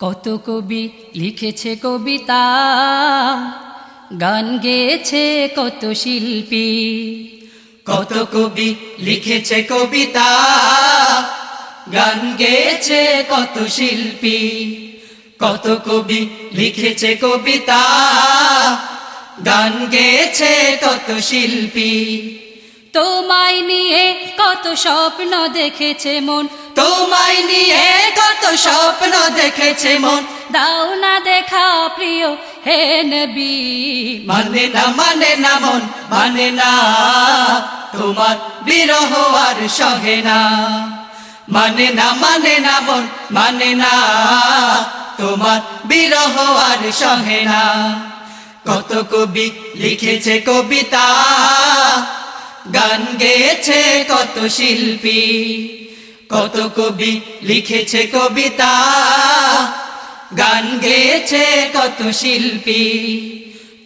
কত কবি লিখেছে কবিতা, গান গেয়েছে কত শিল্পী। কত কবি লিখেছে কবিতা, গান গেয়েছে কত শিল্পী। কত কবি লিখেছে কবিতা, গান গেয়েছে কত শিল্পী। তোমায় নিয়ে কত স্বপ্ন দেখেছে মন। তোমায় নিয়ে কত স্বপ্ন দেখেছে মন। দাও না দেখা প্রিয় হে নবী। মানে না মানে না মন মানে না তোমার বিরহ আর সহে না। মানে না মানে না মন মানে না তোমার বিরহ আর সহে না। কত কবি লিখেছে কবিতা। গান গেয়েছে কত শিল্পী কত কবি লিখেছে কবিতা। গান গেয়েছে কত শিল্পী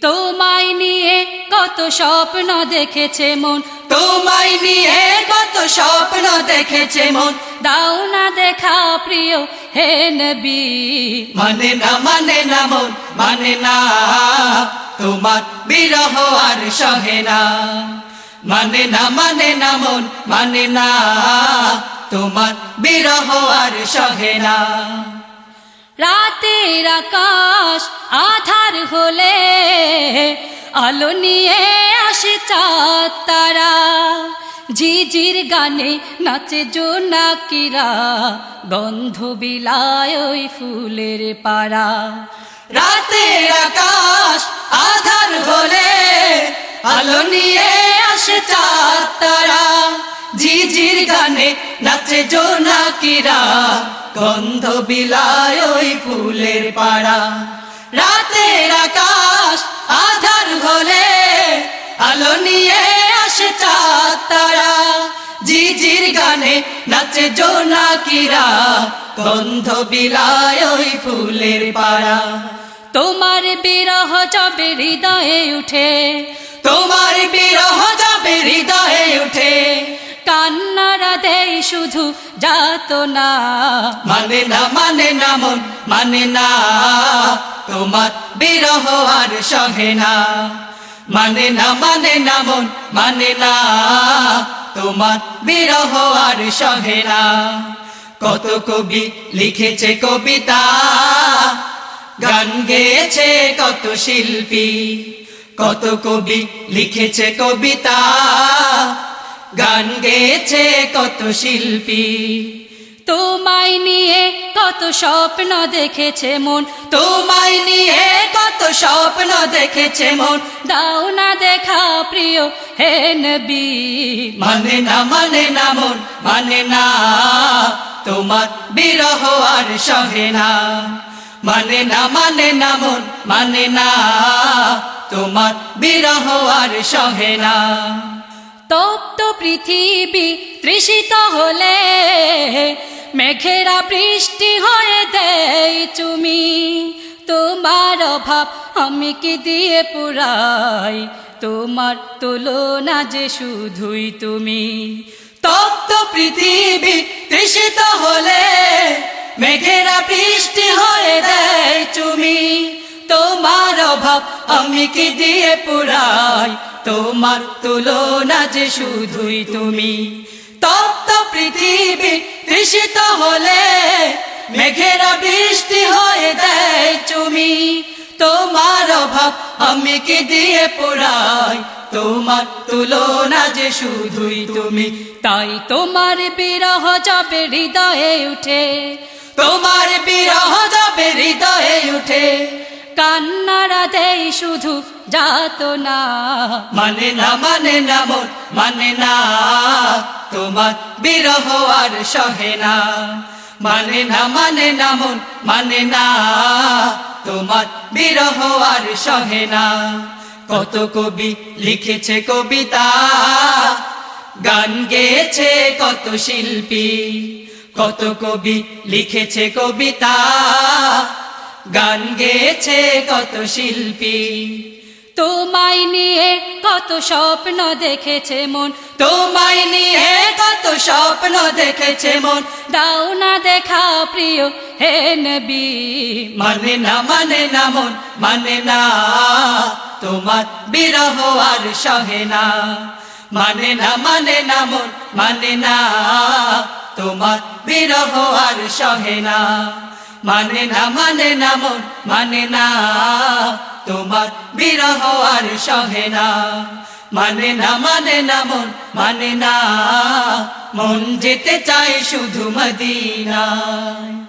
তোমায় নিয়ে কত স্বপ্ন দেখেছে মন। তোমায় নিয়ে কত স্বপ্ন দেখেছে মন। দাও না দেখা প্রিয় হে নবী। মানে না মানে না মন মানে না। তোমার বিরহ আর সহে না। মানে না মানে না মন মানে না। তোমার বিরহ আর সহে না। রাতের আকাশ আধার হলে আলো নিয়ে আসে চাঁদ তারা। ঝিঝির গানে নাচে জোনাকিরা গন্ধ বিলায় ওই ফুলের পাড়া। রাতের আকাশ আধার হলে আলো নিয়ে আসে চাঁদ তারা। ঝিঝির গানে নাচে জোনাকিরা গন্ধ বিলায় ওই ফুলের পাড়া। রাতের আকাশ আধার হলে আলো নিয়ে আসে চাঁদ তারা। ঝিঝির গানে নাচে জোনাকিরা গন্ধ বিলায় ওই ফুলের পাড়া। তোমার বিরহ যবে হৃদয়ে উঠে তোমার বিরহ যাবে হৃদয়ে উঠে। কান্নারা দেয় শুধু যাত না মানে না মানে না মন মানে না। তোমার বিরহ আর সহে না। মানে না মানে না মন মানে না। তোমার বিরহ আর সহে না। কত কবি লিখেছে কবিতা গান গেয়েছে কত শিল্পী। কত কবি লিখেছে কবিতা গান গেয়েছে কত শিল্পী। তোমায় নিয়ে কত স্বপ্ন দেখেছে মন তোমায় নিয়ে কত স্বপ্ন দেখেছে মন। দাও না দেখা প্রিয় হে নবী। মানে না মানে না মন মানে না তোমার বিরহ আর সহে না। মানে না মানে না মন মানে না তোমার বিরহ আর সহে না। তপ্ত পৃথিবী তৃষিত হলে, মেঘেরা বৃষ্টি হয়ে দেয় তুমি তোমার অভাব আমি কি দিয়ে পুরাই? তোমার তুলনা যে শুধুই তুমি। তপ্ত পৃথিবী তৃষিত হলে, মেঘেরা বৃষ্টি হয়ে দেয় তুমি তোমার আমি কি দিয়ে পুরাই? তোমার তুলনা যে শুধুই তুমি। তপ্ত পৃথিবী তৃষিত হলে মেঘেরা বৃষ্টি হয়ে দেয় তুমি তোমার অভাব আমি কি দিয়ে পুরাই? তোমার তুলনা যে শুধুই তুমি। তাই তোমার বিরহ যাবে হৃদয়ে উঠে। তোমার বিরহ যাবে হৃদয়ে উঠে। কান্নারা শুধু যাত না। মানে না মানে না মন মানে না, তোমার বিরহ আর সহে না। মানে না মানে না মন মানে না, তোমার বিরহ আর সহে না। কত কবি লিখেছে কবিতা, গান গেয়েছে কত শিল্পী, কত কবি লিখেছে কবিতা। গান গেয়েছে কত শিল্পী। তোমায় নিয়ে কত স্বপ্ন দেখেছে মন। তোমায় নিয়ে কত স্বপ্ন দেখেছে মন। দাও না দেখা প্রিয় হে নবী। মানে না মানে না মন মানে না তোমার বিরহ আর সহে না। মানে না মানে না মন মানে না তোমার বিরহ আর সহে না। মানে না মানে না, মন মানে না। তোমার বিরহ আর সহে না। মানে না মানে না, মন মানে না। মন যেতে চায় শুধু মদিনায়।